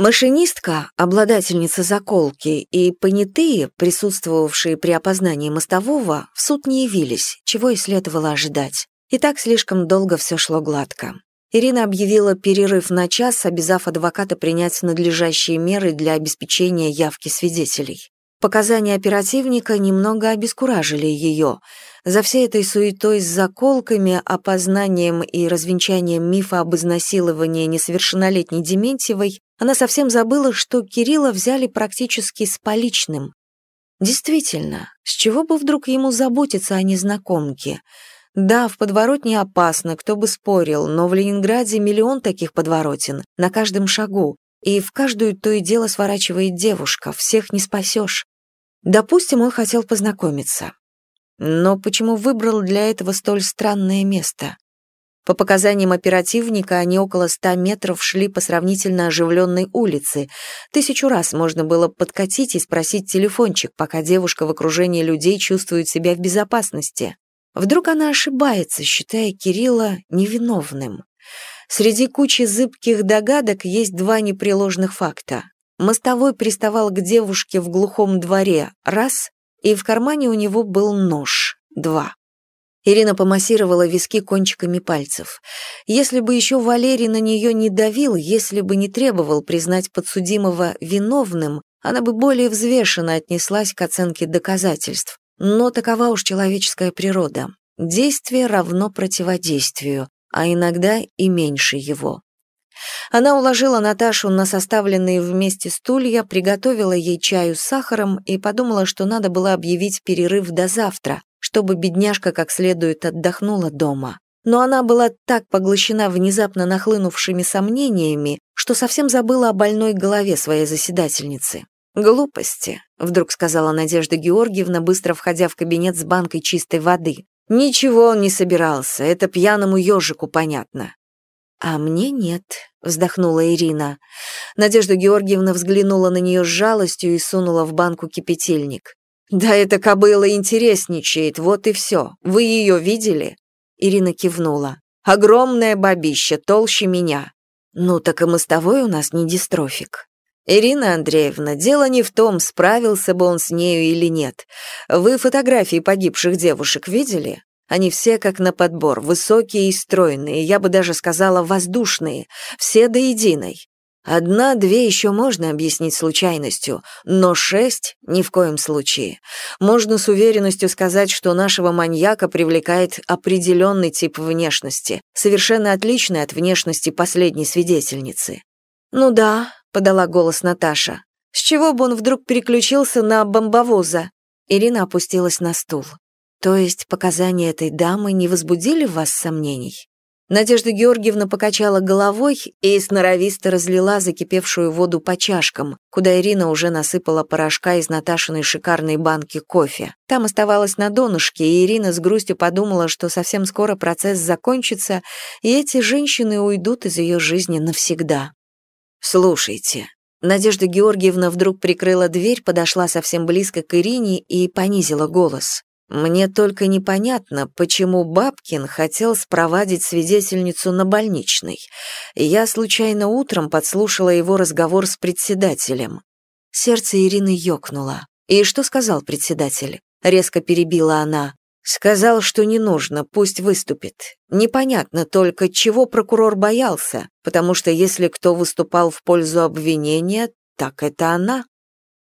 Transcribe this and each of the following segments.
Машинистка, обладательница заколки, и понятые, присутствовавшие при опознании мостового, в суд не явились, чего и следовало ожидать. И так слишком долго все шло гладко. Ирина объявила перерыв на час, обязав адвоката принять надлежащие меры для обеспечения явки свидетелей. Показания оперативника немного обескуражили ее. За всей этой суетой с заколками, опознанием и развенчанием мифа об изнасиловании несовершеннолетней Дементьевой она совсем забыла, что Кирилла взяли практически с поличным. Действительно, с чего бы вдруг ему заботиться о незнакомке? Да, в подворотне опасно, кто бы спорил, но в Ленинграде миллион таких подворотен, на каждом шагу, и в каждую то и дело сворачивает девушка, всех не спасешь. Допустим, он хотел познакомиться. Но почему выбрал для этого столь странное место? По показаниям оперативника, они около ста метров шли по сравнительно оживленной улице. Тысячу раз можно было подкатить и спросить телефончик, пока девушка в окружении людей чувствует себя в безопасности. Вдруг она ошибается, считая Кирилла невиновным. Среди кучи зыбких догадок есть два непреложных факта. Мостовой приставал к девушке в глухом дворе – раз, и в кармане у него был нож – два. Ирина помассировала виски кончиками пальцев. Если бы еще Валерий на нее не давил, если бы не требовал признать подсудимого виновным, она бы более взвешенно отнеслась к оценке доказательств. Но такова уж человеческая природа. Действие равно противодействию, а иногда и меньше его. Она уложила Наташу на составленные вместе стулья, приготовила ей чаю с сахаром и подумала, что надо было объявить перерыв до завтра, чтобы бедняжка как следует отдохнула дома. Но она была так поглощена внезапно нахлынувшими сомнениями, что совсем забыла о больной голове своей заседательницы. «Глупости», — вдруг сказала Надежда Георгиевна, быстро входя в кабинет с банкой чистой воды. «Ничего он не собирался, это пьяному ежику понятно». «А мне нет», — вздохнула Ирина. Надежда Георгиевна взглянула на нее с жалостью и сунула в банку кипятильник. «Да эта кобыла интересничает, вот и все. Вы ее видели?» Ирина кивнула. «Огромная бабища, толще меня». «Ну, так и мостовой у нас не дистрофик». «Ирина Андреевна, дело не в том, справился бы он с нею или нет. Вы фотографии погибших девушек видели? Они все как на подбор, высокие и стройные, я бы даже сказала воздушные, все до единой. Одна-две еще можно объяснить случайностью, но шесть — ни в коем случае. Можно с уверенностью сказать, что нашего маньяка привлекает определенный тип внешности, совершенно отличный от внешности последней свидетельницы. «Ну да», — подала голос Наташа. «С чего бы он вдруг переключился на бомбовоза?» Ирина опустилась на стул. «То есть показания этой дамы не возбудили в вас сомнений?» Надежда Георгиевна покачала головой и сноровисто разлила закипевшую воду по чашкам, куда Ирина уже насыпала порошка из Наташиной шикарной банки кофе. Там оставалось на донышке, и Ирина с грустью подумала, что совсем скоро процесс закончится, и эти женщины уйдут из ее жизни навсегда. «Слушайте». Надежда Георгиевна вдруг прикрыла дверь, подошла совсем близко к Ирине и понизила голос. Мне только непонятно, почему Бабкин хотел спровадить свидетельницу на больничный. Я случайно утром подслушала его разговор с председателем. Сердце Ирины ёкнуло. «И что сказал председатель?» Резко перебила она. Сказал, что не нужно, пусть выступит. Непонятно только, чего прокурор боялся, потому что если кто выступал в пользу обвинения, так это она.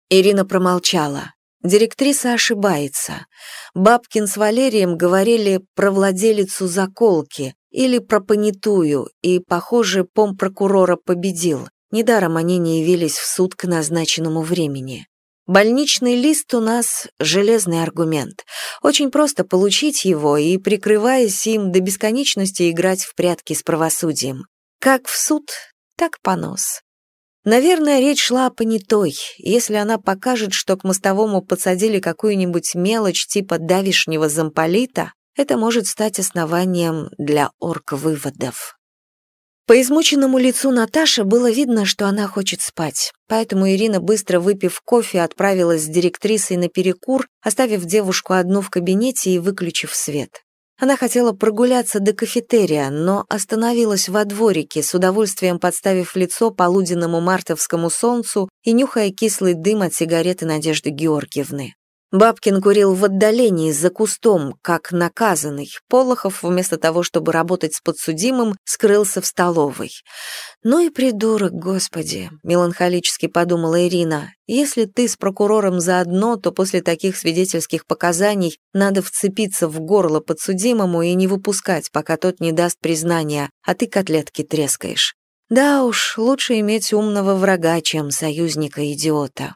Ирина промолчала. Директриса ошибается. Бабкин с Валерием говорили про владелицу заколки или про понятую, и, похоже, помпрокурора победил. Недаром они не явились в суд к назначенному времени. Больничный лист у нас — железный аргумент. Очень просто получить его и, прикрываясь им до бесконечности, играть в прятки с правосудием. Как в суд, так понос. Наверное, речь шла о понятой. Если она покажет, что к мостовому подсадили какую-нибудь мелочь типа давишнего замполита, это может стать основанием для орг-выводов. По измученному лицу Наташи было видно, что она хочет спать, поэтому Ирина, быстро выпив кофе, отправилась с директрисой на перекур, оставив девушку одну в кабинете и выключив свет. Она хотела прогуляться до кафетерия, но остановилась во дворике, с удовольствием подставив лицо полуденному мартовскому солнцу и нюхая кислый дым от сигареты Надежды Георгиевны. Бабкин курил в отдалении, за кустом, как наказанный. Полохов, вместо того, чтобы работать с подсудимым, скрылся в столовой. «Ну и придурок, господи», — меланхолически подумала Ирина. «Если ты с прокурором заодно, то после таких свидетельских показаний надо вцепиться в горло подсудимому и не выпускать, пока тот не даст признания, а ты котлетки трескаешь. Да уж, лучше иметь умного врага, чем союзника-идиота».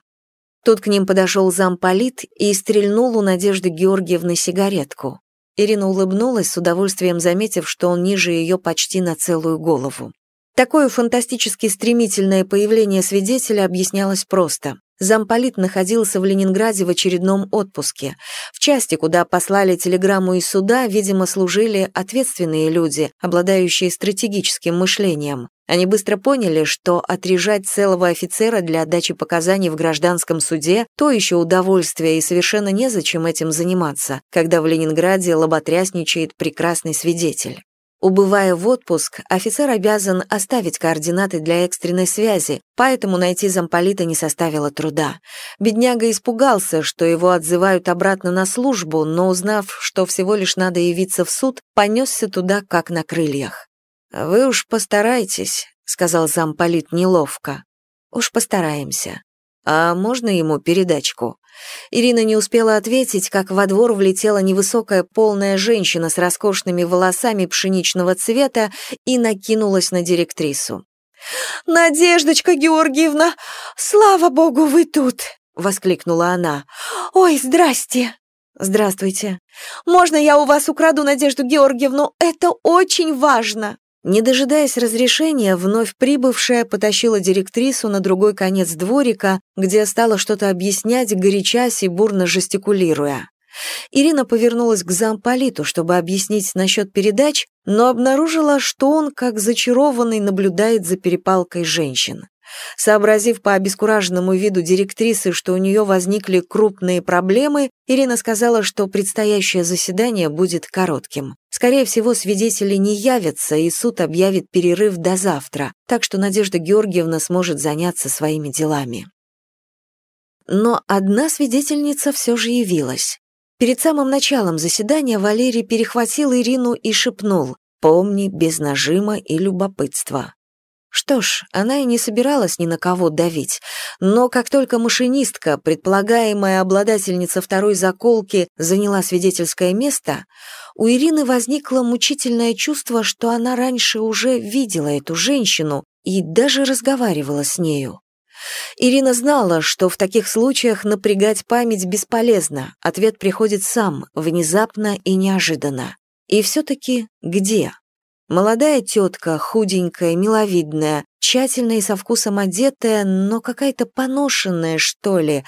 Тут к ним подошел замполит и стрельнул у Надежды Георгиевны сигаретку. Ирина улыбнулась, с удовольствием заметив, что он ниже ее почти на целую голову. Такое фантастически стремительное появление свидетеля объяснялось просто. Замполит находился в Ленинграде в очередном отпуске. В части, куда послали телеграмму из суда, видимо, служили ответственные люди, обладающие стратегическим мышлением. Они быстро поняли, что отрежать целого офицера для отдачи показаний в гражданском суде – то еще удовольствие, и совершенно незачем этим заниматься, когда в Ленинграде лоботрясничает прекрасный свидетель. Убывая в отпуск, офицер обязан оставить координаты для экстренной связи, поэтому найти замполита не составило труда. Бедняга испугался, что его отзывают обратно на службу, но узнав, что всего лишь надо явиться в суд, понесся туда как на крыльях. «Вы уж постарайтесь», — сказал замполит неловко. «Уж постараемся. А можно ему передачку?» Ирина не успела ответить, как во двор влетела невысокая полная женщина с роскошными волосами пшеничного цвета и накинулась на директрису. «Надеждочка Георгиевна, слава богу, вы тут!» — воскликнула она. «Ой, здрасте!» «Здравствуйте. Можно я у вас украду Надежду Георгиевну? Это очень важно!» Не дожидаясь разрешения, вновь прибывшая потащила директрису на другой конец дворика, где стала что-то объяснять, горячась и бурно жестикулируя. Ирина повернулась к замполиту, чтобы объяснить насчет передач, но обнаружила, что он, как зачарованный, наблюдает за перепалкой женщин. Сообразив по обескураженному виду директрисы, что у нее возникли крупные проблемы, Ирина сказала, что предстоящее заседание будет коротким. Скорее всего, свидетели не явятся, и суд объявит перерыв до завтра, так что Надежда Георгиевна сможет заняться своими делами. Но одна свидетельница все же явилась. Перед самым началом заседания Валерий перехватил Ирину и шепнул «Помни, без нажима и любопытства». Что ж, она и не собиралась ни на кого давить, но как только машинистка, предполагаемая обладательница второй заколки, заняла свидетельское место, у Ирины возникло мучительное чувство, что она раньше уже видела эту женщину и даже разговаривала с нею. Ирина знала, что в таких случаях напрягать память бесполезно, ответ приходит сам, внезапно и неожиданно. И все-таки где? Молодая тетка, худенькая, миловидная, тщательно и со вкусом одетая, но какая-то поношенная, что ли.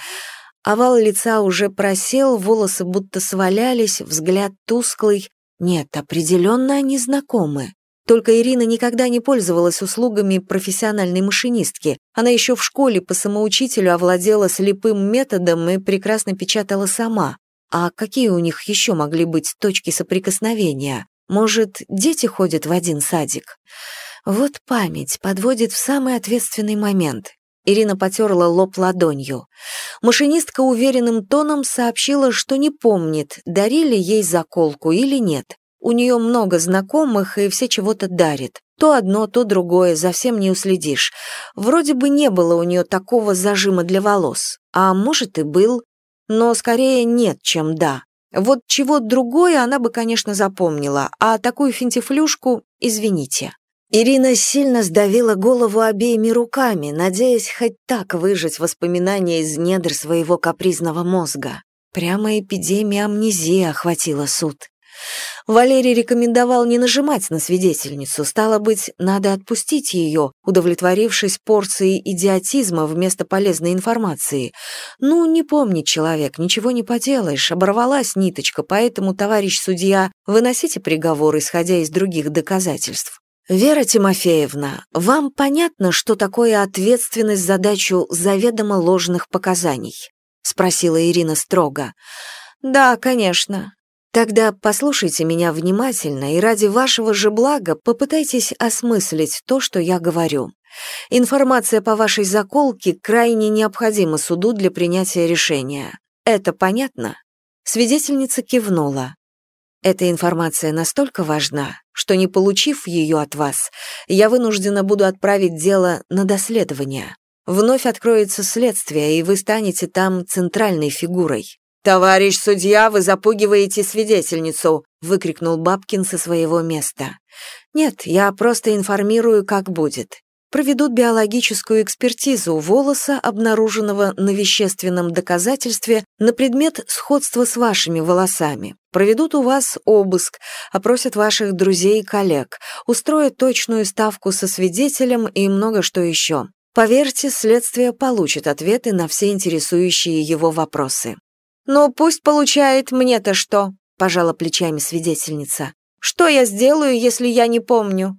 Овал лица уже просел, волосы будто свалялись, взгляд тусклый. Нет, определенно они знакомы. Только Ирина никогда не пользовалась услугами профессиональной машинистки. Она еще в школе по самоучителю овладела слепым методом и прекрасно печатала сама. А какие у них еще могли быть точки соприкосновения? Может, дети ходят в один садик? Вот память подводит в самый ответственный момент. Ирина потерла лоб ладонью. Машинистка уверенным тоном сообщила, что не помнит, дарили ей заколку или нет. У нее много знакомых, и все чего-то дарят. То одно, то другое, совсем не уследишь. Вроде бы не было у нее такого зажима для волос. А может и был. Но скорее нет, чем да. Вот чего другое она бы, конечно, запомнила, а такую финтифлюшку — извините. Ирина сильно сдавила голову обеими руками, надеясь хоть так выжать воспоминания из недр своего капризного мозга. Прямо эпидемия амнезии охватила суд. Валерий рекомендовал не нажимать на свидетельницу, стало быть, надо отпустить ее, удовлетворившись порцией идиотизма вместо полезной информации. Ну, не помнит человек, ничего не поделаешь, оборвалась ниточка, поэтому, товарищ судья, выносите приговор, исходя из других доказательств. «Вера Тимофеевна, вам понятно, что такое ответственность за дачу заведомо ложных показаний?» — спросила Ирина строго. «Да, конечно. Тогда послушайте меня внимательно и ради вашего же блага попытайтесь осмыслить то, что я говорю. Информация по вашей заколке крайне необходима суду для принятия решения. Это понятно? Свидетельница кивнула. Эта информация настолько важна, что не получив ее от вас, я вынуждена буду отправить дело на доследование. Вновь откроется следствие, и вы станете там центральной фигурой. «Товарищ судья, вы запугиваете свидетельницу!» — выкрикнул Бабкин со своего места. «Нет, я просто информирую, как будет. Проведут биологическую экспертизу волоса, обнаруженного на вещественном доказательстве, на предмет сходства с вашими волосами. Проведут у вас обыск, опросят ваших друзей и коллег, устроят точную ставку со свидетелем и много что еще. Поверьте, следствие получит ответы на все интересующие его вопросы. «Ну, пусть получает, мне-то что?» — пожала плечами свидетельница. «Что я сделаю, если я не помню?»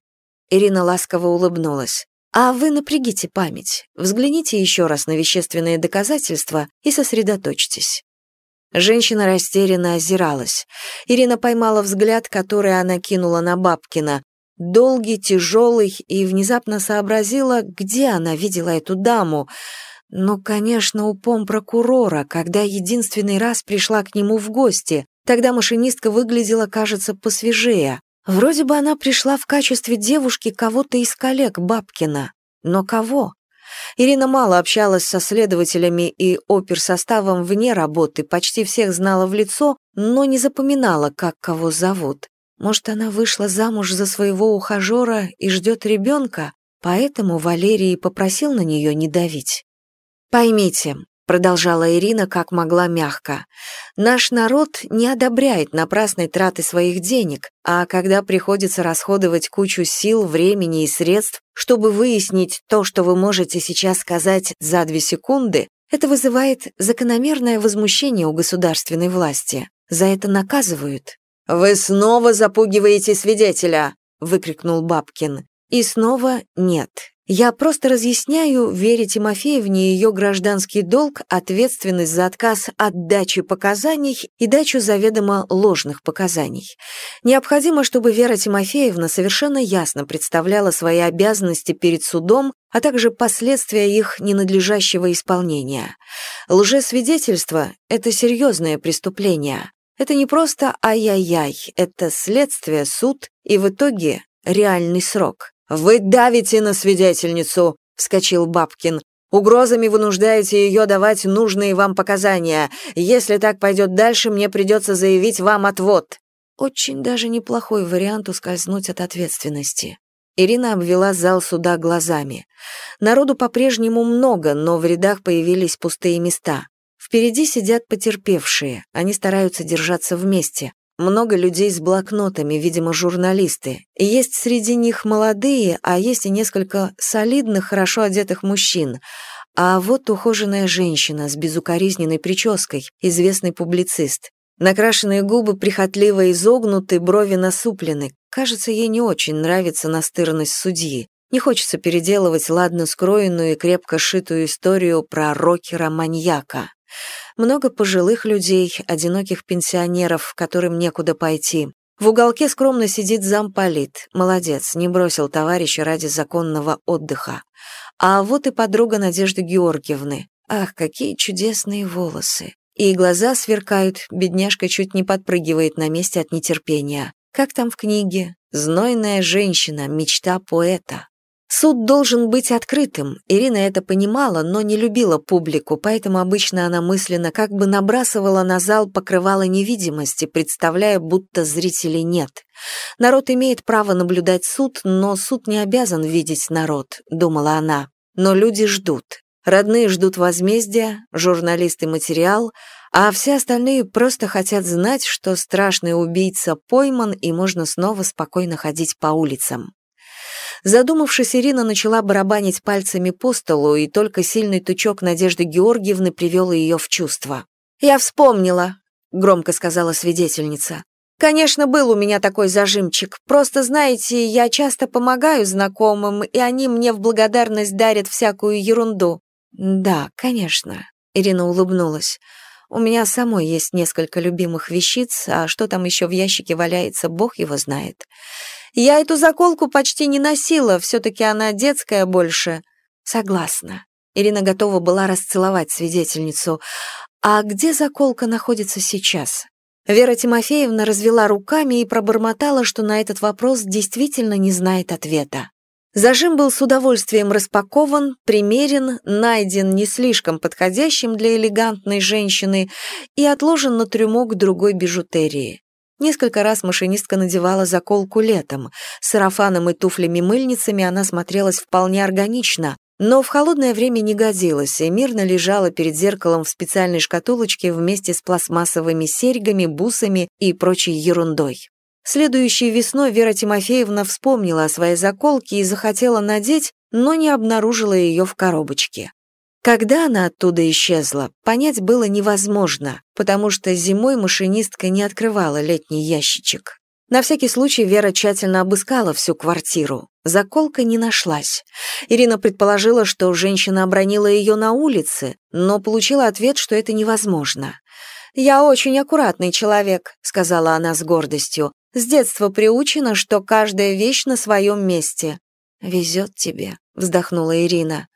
Ирина ласково улыбнулась. «А вы напрягите память, взгляните еще раз на вещественные доказательства и сосредоточьтесь». Женщина растерянно озиралась. Ирина поймала взгляд, который она кинула на Бабкина, долгий, тяжелый, и внезапно сообразила, где она видела эту даму — ну, конечно, у пом-прокурора, когда единственный раз пришла к нему в гости. Тогда машинистка выглядела, кажется, посвежее. Вроде бы она пришла в качестве девушки кого-то из коллег Бабкина. Но кого? Ирина мало общалась со следователями и оперсоставом вне работы, почти всех знала в лицо, но не запоминала, как кого зовут. Может, она вышла замуж за своего ухажера и ждет ребенка, поэтому Валерий попросил на нее не давить. «Поймите», — продолжала Ирина как могла мягко, «наш народ не одобряет напрасной траты своих денег, а когда приходится расходовать кучу сил, времени и средств, чтобы выяснить то, что вы можете сейчас сказать за две секунды, это вызывает закономерное возмущение у государственной власти. За это наказывают». «Вы снова запугиваете свидетеля!» — выкрикнул Бабкин. И снова нет. Я просто разъясняю Вере Тимофеевне ее гражданский долг, ответственность за отказ от дачи показаний и дачу заведомо ложных показаний. Необходимо, чтобы Вера Тимофеевна совершенно ясно представляла свои обязанности перед судом, а также последствия их ненадлежащего исполнения. Лжесвидетельство — это серьезное преступление. Это не просто ай-яй-яй, это следствие, суд и в итоге реальный срок. «Вы давите на свидетельницу», — вскочил Бабкин. «Угрозами вынуждаете ее давать нужные вам показания. Если так пойдет дальше, мне придется заявить вам отвод». Очень даже неплохой вариант ускользнуть от ответственности. Ирина обвела зал суда глазами. Народу по-прежнему много, но в рядах появились пустые места. Впереди сидят потерпевшие, они стараются держаться вместе. Много людей с блокнотами, видимо, журналисты. Есть среди них молодые, а есть и несколько солидных, хорошо одетых мужчин. А вот ухоженная женщина с безукоризненной прической, известный публицист. Накрашенные губы прихотливо изогнуты, брови насуплены. Кажется, ей не очень нравится настырность судьи. Не хочется переделывать ладно скроенную и крепко сшитую историю про рокера-маньяка. Много пожилых людей, одиноких пенсионеров, которым некуда пойти. В уголке скромно сидит замполит. Молодец, не бросил товарища ради законного отдыха. А вот и подруга Надежды Георгиевны. Ах, какие чудесные волосы. И глаза сверкают, бедняжка чуть не подпрыгивает на месте от нетерпения. Как там в книге? «Знойная женщина, мечта поэта». Суд должен быть открытым. Ирина это понимала, но не любила публику, поэтому обычно она мысленно как бы набрасывала на зал покрывало невидимости, представляя, будто зрителей нет. Народ имеет право наблюдать суд, но суд не обязан видеть народ, думала она. Но люди ждут. Родные ждут возмездия, журналисты материал, а все остальные просто хотят знать, что страшный убийца пойман и можно снова спокойно ходить по улицам. Задумавшись, Ирина начала барабанить пальцами по столу, и только сильный тучок Надежды Георгиевны привел ее в чувство. «Я вспомнила», — громко сказала свидетельница. «Конечно, был у меня такой зажимчик. Просто, знаете, я часто помогаю знакомым, и они мне в благодарность дарят всякую ерунду». «Да, конечно», — Ирина улыбнулась. У меня самой есть несколько любимых вещиц, а что там еще в ящике валяется, бог его знает. Я эту заколку почти не носила, все-таки она детская больше. Согласна. Ирина готова была расцеловать свидетельницу. А где заколка находится сейчас? Вера Тимофеевна развела руками и пробормотала, что на этот вопрос действительно не знает ответа. Зажим был с удовольствием распакован, примерен, найден не слишком подходящим для элегантной женщины и отложен на трюмок другой бижутерии. Несколько раз машинистка надевала заколку летом. С сарафаном и туфлями-мыльницами она смотрелась вполне органично, но в холодное время не годилась и мирно лежала перед зеркалом в специальной шкатулочке вместе с пластмассовыми серьгами, бусами и прочей ерундой. Следующей весной Вера Тимофеевна вспомнила о своей заколке и захотела надеть, но не обнаружила ее в коробочке. Когда она оттуда исчезла, понять было невозможно, потому что зимой машинистка не открывала летний ящичек. На всякий случай Вера тщательно обыскала всю квартиру. Заколка не нашлась. Ирина предположила, что женщина обронила ее на улице, но получила ответ, что это невозможно. «Я очень аккуратный человек», — сказала она с гордостью. «С детства приучена, что каждая вещь на своем месте». «Везет тебе», — вздохнула Ирина.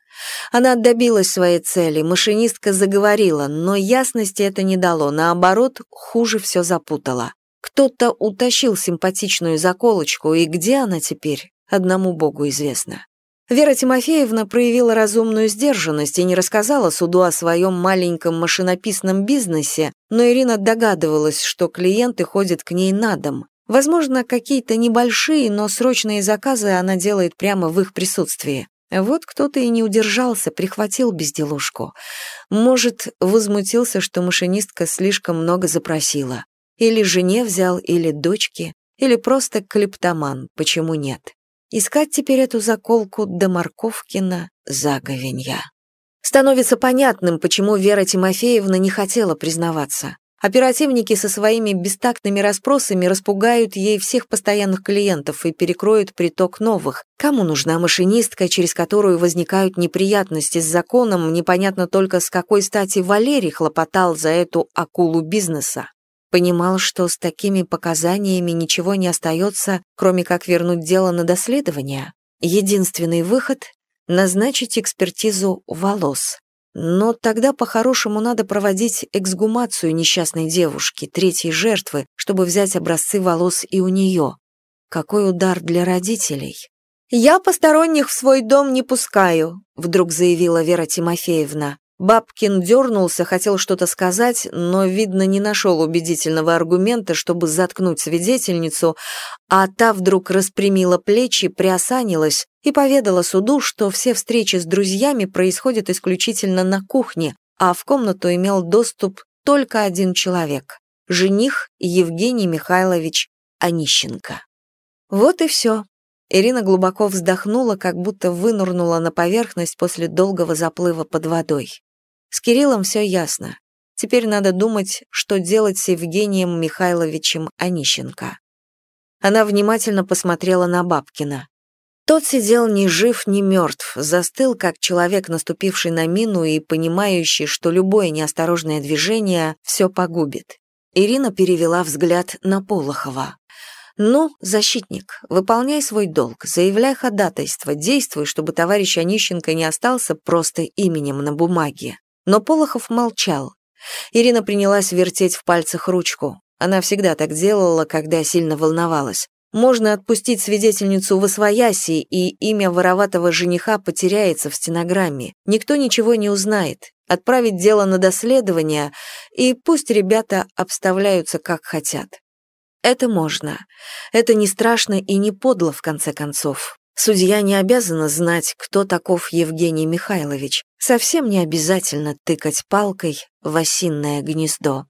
Она добилась своей цели, машинистка заговорила, но ясности это не дало, наоборот, хуже все запутала. Кто-то утащил симпатичную заколочку, и где она теперь, одному богу известно. Вера Тимофеевна проявила разумную сдержанность и не рассказала суду о своем маленьком машинописном бизнесе, но Ирина догадывалась, что клиенты ходят к ней на дом. Возможно, какие-то небольшие, но срочные заказы она делает прямо в их присутствии. Вот кто-то и не удержался, прихватил безделушку. Может, возмутился, что машинистка слишком много запросила. Или жене взял, или дочке, или просто клептоман, почему нет. Искать теперь эту заколку до Марковкина заговенья. Становится понятным, почему Вера Тимофеевна не хотела признаваться. Оперативники со своими бестактными расспросами распугают ей всех постоянных клиентов и перекроют приток новых. Кому нужна машинистка, через которую возникают неприятности с законом, непонятно только с какой стати Валерий хлопотал за эту акулу бизнеса. Понимал, что с такими показаниями ничего не остается, кроме как вернуть дело на доследование. Единственный выход — назначить экспертизу волос. Но тогда по-хорошему надо проводить эксгумацию несчастной девушки, третьей жертвы, чтобы взять образцы волос и у нее. Какой удар для родителей. «Я посторонних в свой дом не пускаю», — вдруг заявила Вера Тимофеевна. Бабкин дернулся, хотел что-то сказать, но, видно, не нашел убедительного аргумента, чтобы заткнуть свидетельницу, а та вдруг распрямила плечи, приосанилась и поведала суду, что все встречи с друзьями происходят исключительно на кухне, а в комнату имел доступ только один человек – жених Евгений Михайлович Онищенко. Вот и все. Ирина глубоко вздохнула, как будто вынурнула на поверхность после долгого заплыва под водой. С Кириллом все ясно. Теперь надо думать, что делать с Евгением Михайловичем Онищенко. Она внимательно посмотрела на Бабкина. Тот сидел ни жив, ни мертв, застыл, как человек, наступивший на мину и понимающий, что любое неосторожное движение все погубит. Ирина перевела взгляд на Полохова. «Ну, защитник, выполняй свой долг, заявляй ходатайство, действуй, чтобы товарищ Онищенко не остался просто именем на бумаге». Но Полохов молчал. Ирина принялась вертеть в пальцах ручку. Она всегда так делала, когда сильно волновалась. Можно отпустить свидетельницу в освояси, и имя вороватого жениха потеряется в стенограмме. Никто ничего не узнает. Отправить дело на доследование, и пусть ребята обставляются как хотят. Это можно. Это не страшно и не подло, в конце концов. Судья не обязана знать, кто таков Евгений Михайлович. Совсем не обязательно тыкать палкой в осинное гнездо.